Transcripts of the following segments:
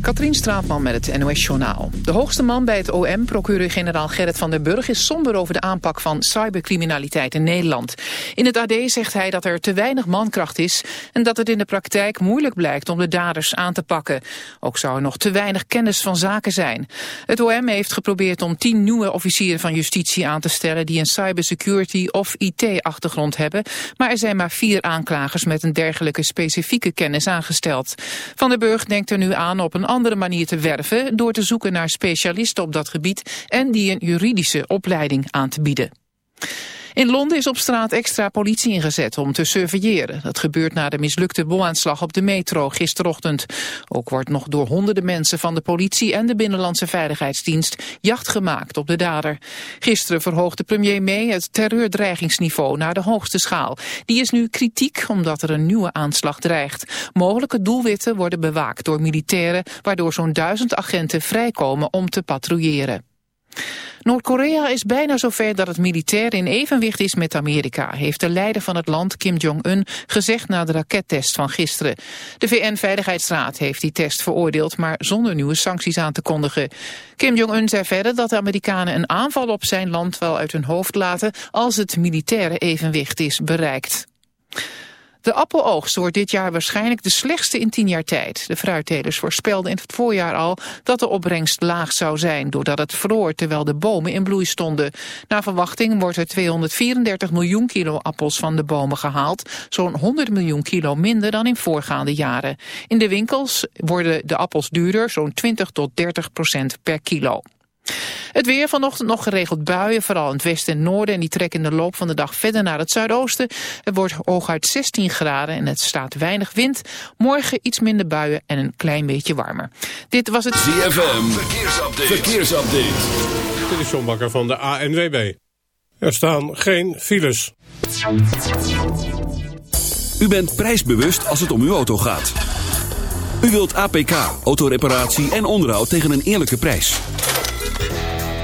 Katrien Straatman met het NOS Journaal. De hoogste man bij het OM, procureur-generaal Gerrit van den Burg... is somber over de aanpak van cybercriminaliteit in Nederland. In het AD zegt hij dat er te weinig mankracht is... en dat het in de praktijk moeilijk blijkt om de daders aan te pakken. Ook zou er nog te weinig kennis van zaken zijn. Het OM heeft geprobeerd om tien nieuwe officieren van justitie aan te stellen... die een cybersecurity of IT-achtergrond hebben... maar er zijn maar vier aanklagers met een dergelijke specifieke kennis aangesteld. Van den Burg denkt er nu aan op een andere manier te werven... door te zoeken naar specialisten op dat gebied... en die een juridische opleiding aan te bieden. In Londen is op straat extra politie ingezet om te surveilleren. Dat gebeurt na de mislukte bomaanslag op de metro gisterochtend. Ook wordt nog door honderden mensen van de politie en de Binnenlandse Veiligheidsdienst jacht gemaakt op de dader. Gisteren verhoogde premier May het terreurdreigingsniveau naar de hoogste schaal. Die is nu kritiek omdat er een nieuwe aanslag dreigt. Mogelijke doelwitten worden bewaakt door militairen, waardoor zo'n duizend agenten vrijkomen om te patrouilleren. Noord-Korea is bijna zover dat het militair in evenwicht is met Amerika, heeft de leider van het land Kim Jong-un gezegd na de rakettest van gisteren. De VN-veiligheidsraad heeft die test veroordeeld, maar zonder nieuwe sancties aan te kondigen. Kim Jong-un zei verder dat de Amerikanen een aanval op zijn land wel uit hun hoofd laten als het militaire evenwicht is bereikt. De appeloogst wordt dit jaar waarschijnlijk de slechtste in tien jaar tijd. De fruittelers voorspelden in het voorjaar al dat de opbrengst laag zou zijn... doordat het vroor terwijl de bomen in bloei stonden. Na verwachting wordt er 234 miljoen kilo appels van de bomen gehaald. Zo'n 100 miljoen kilo minder dan in voorgaande jaren. In de winkels worden de appels duurder, zo'n 20 tot 30 procent per kilo. Het weer vanochtend nog geregeld buien, vooral in het westen en noorden. En die trekken in de loop van de dag verder naar het zuidoosten. Het wordt hooguit 16 graden en het staat weinig wind. Morgen iets minder buien en een klein beetje warmer. Dit was het... ZFM, verkeersupdate. verkeersupdate. Dit is John Bakker van de ANWB. Er staan geen files. U bent prijsbewust als het om uw auto gaat. U wilt APK, autoreparatie en onderhoud tegen een eerlijke prijs.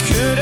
could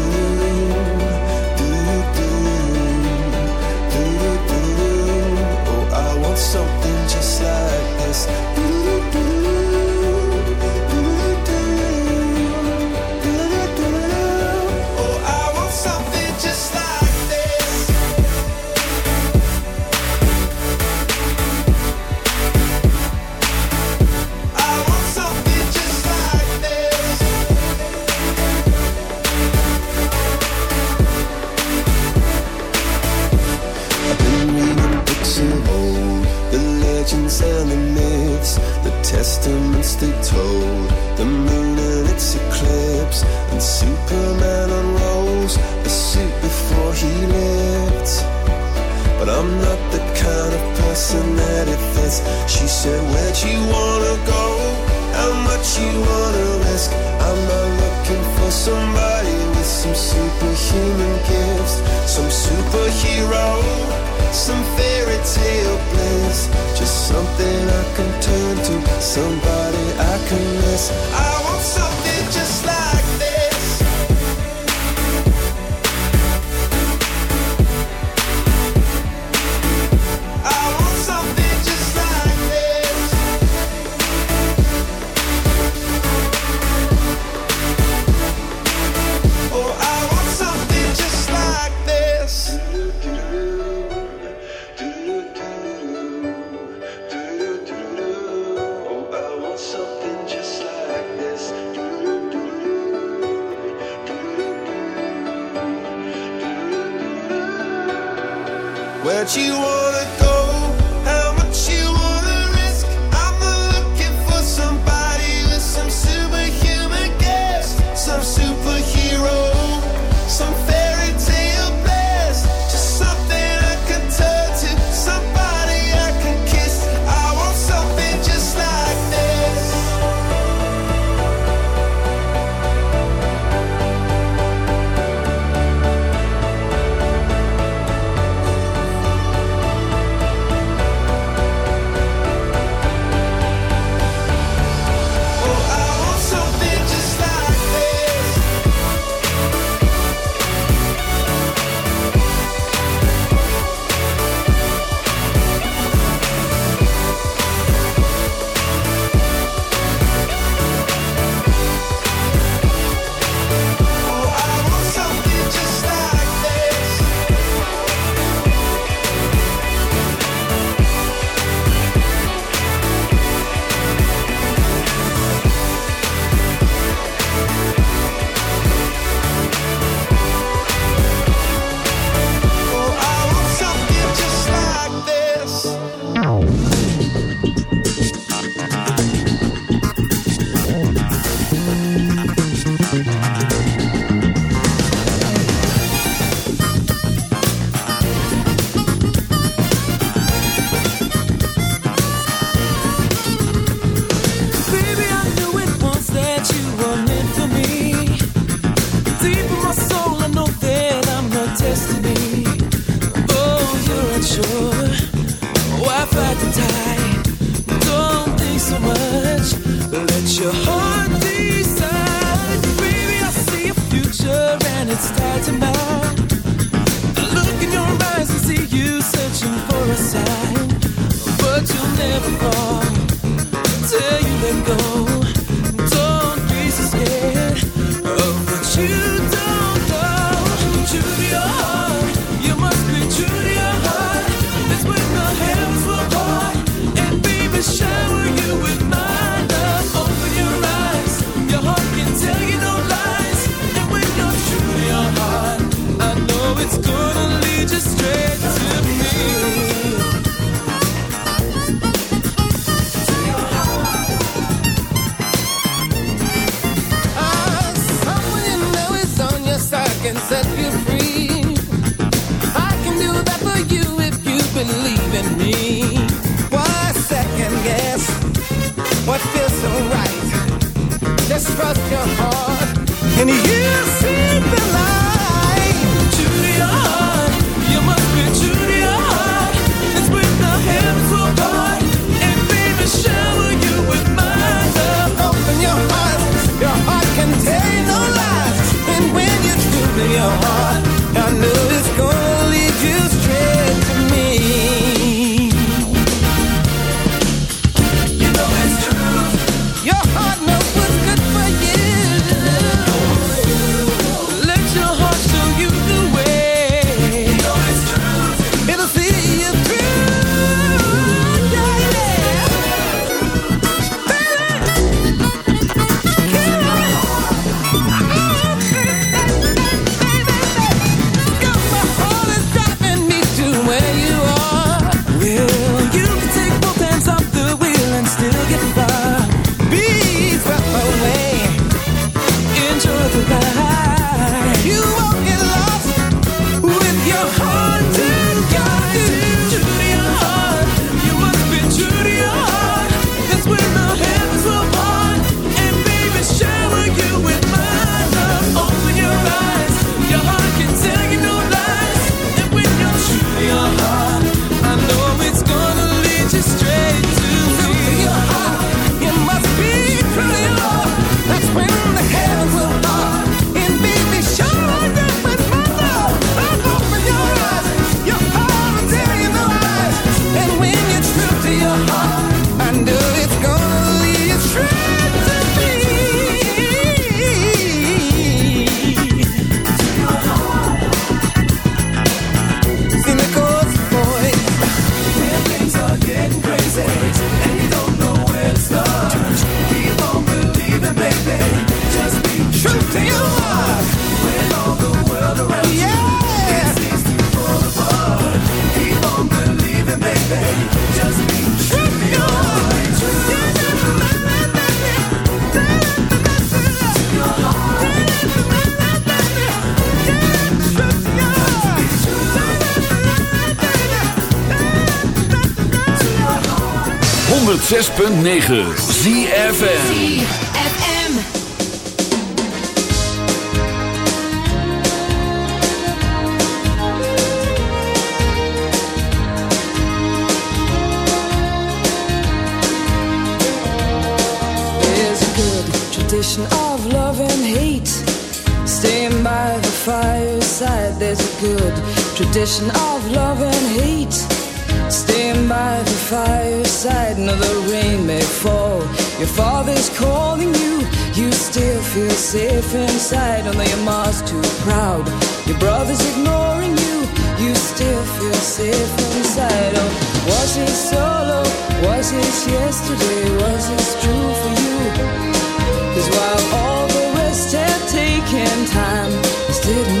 It's tied to 106.9 ZFN of love and hate. Staying by the fireside. There's a good tradition of love and hate. Staying by the fireside, no, the rain may fall. Your father's calling you, you still feel safe inside. Although your mom's too proud, your brother's ignoring you, you still feel safe inside. Oh, was it solo? Was it yesterday? Was it true for you? Cause while all the rest had taken time, this didn't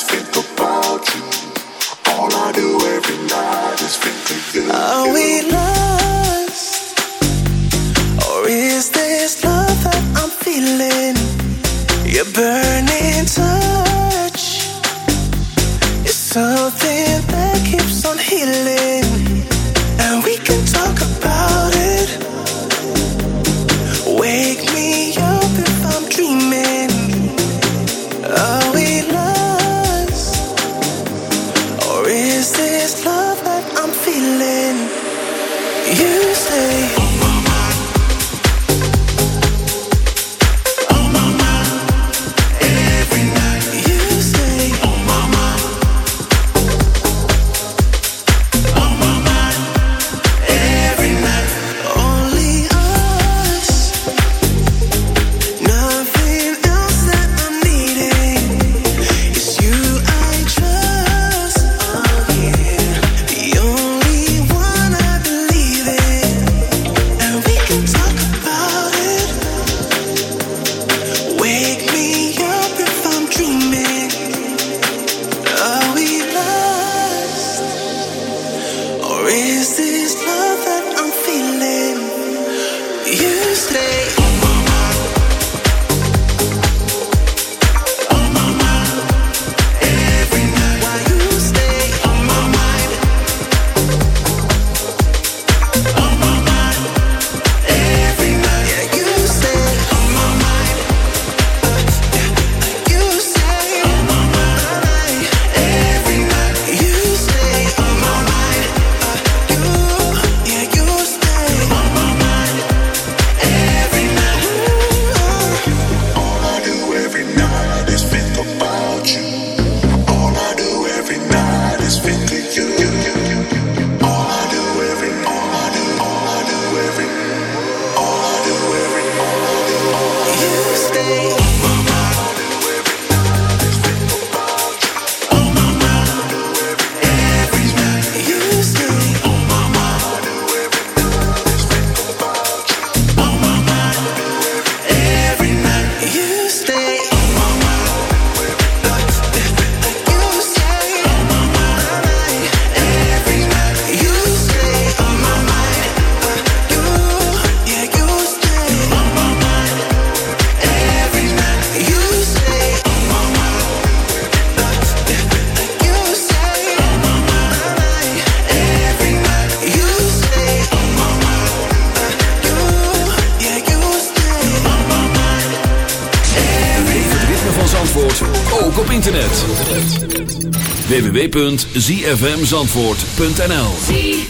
respeto. www.zfmzandvoort.nl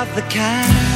Of the kind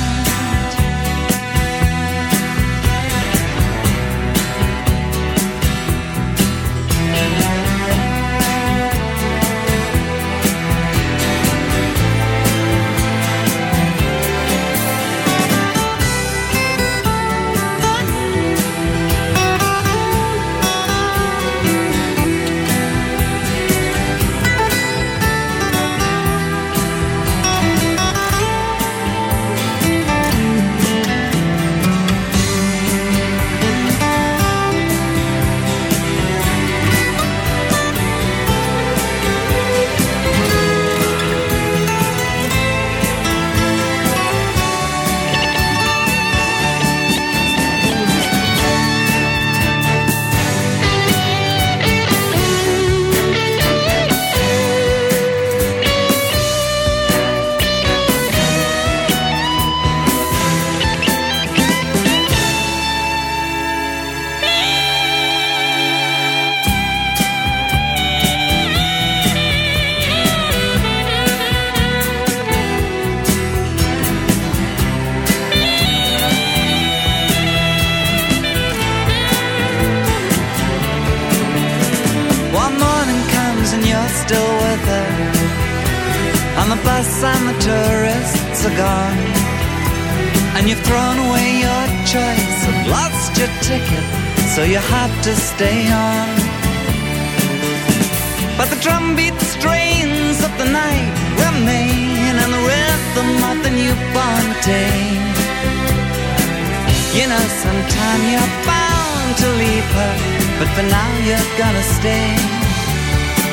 But for now you're gonna stay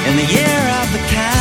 in the year of the cat.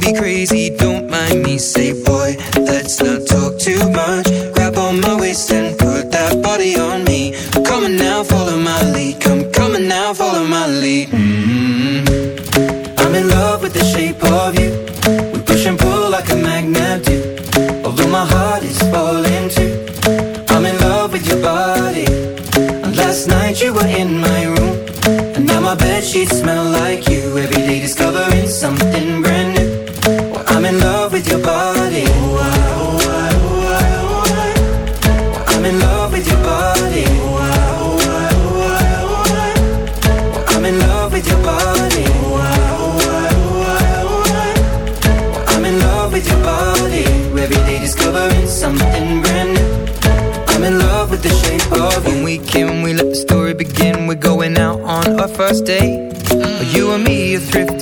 Be crazy, don't mind me. Say,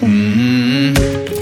Mm-hmm.